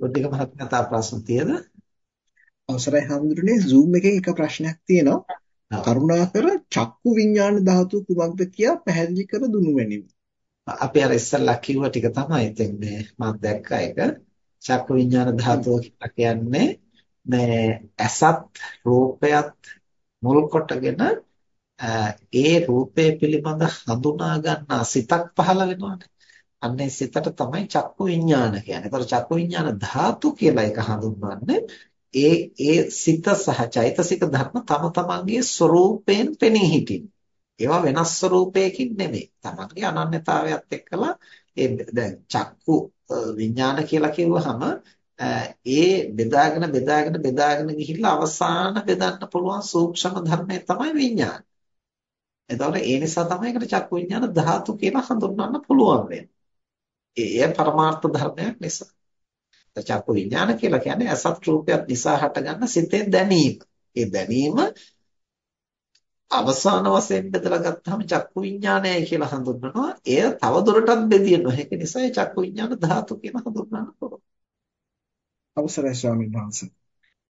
බුද්ධික මහත්මයා ප්‍රශ්න තියෙද? අවසරයි හඳුරන්නේ Zoom එකේ එක ප්‍රශ්නයක් තියෙනවා. කරුණාකර චක්කු විඤ්ඤාණ ධාතු කුමක්ද කියා පැහැදිලි කර දුනු මැනවි. අපි අර ඉස්සල්ලා කිව්ව ටික තමයි ඉතින් මේ මම දැක්ක එක. චක්කු විඤ්ඤාණ ධාතුව කියලා කියන්නේ මේ ඇසත් රූපයත් මුල් කොටගෙන ඒ රූපය පිළිබඳ හඳුනා ගන්නා සිතක් පහළ වෙනවානේ. අන්නේ සිතට තමයි චක්කු විඤ්ඤාණ කියන්නේ. ඒතර චක්කු විඤ්ඤාණ ධාතු කියලා එක හඳුන්වන්නේ ඒ ඒ සිත සහ චෛතසික ධර්ම තම තමන්ගේ ස්වરૂපයෙන් පෙනී හිටින්. ඒවා වෙනස් ස්වરૂපයකින් නෙමෙයි. තමන්ගේ අනන්‍යතාවයත් එක්කලා ඒ දැන් චක්කු විඤ්ඤාණ කියලා කිව්වහම ඒ බෙදාගෙන බෙදාගෙන බෙදාගෙන ගිහිල්ලා අවසාන බෙදන්න පුළුවන් සූක්ෂම ධර්මය තමයි විඤ්ඤාණ. එතකොට ඒ නිසා තමයි ඒකට චක්කු විඤ්ඤාණ ධාතු කියලා හඳුන්වන්න පුළුවන් වෙන්නේ. එය පරමාර්ථ ධර්මයක් නිසා. චක්කු විඥාන කියලා කියන්නේ අසත් රූපයක් නිසා හටගන්න සිතේ දැනීම. ඒ දැනීම අවසාන වශයෙන් බෙදලා ගත්තාම චක්කු විඥානයයි කියලා හඳුන්වනවා. එය තව දුරටත් බෙදිය නොහැකි නිසා ඒ චක්කු විඥාන ධාතු කියලා හඳුන්වන්න පුළුවන්. අවසරයි ස්වාමීන් වහන්සේ.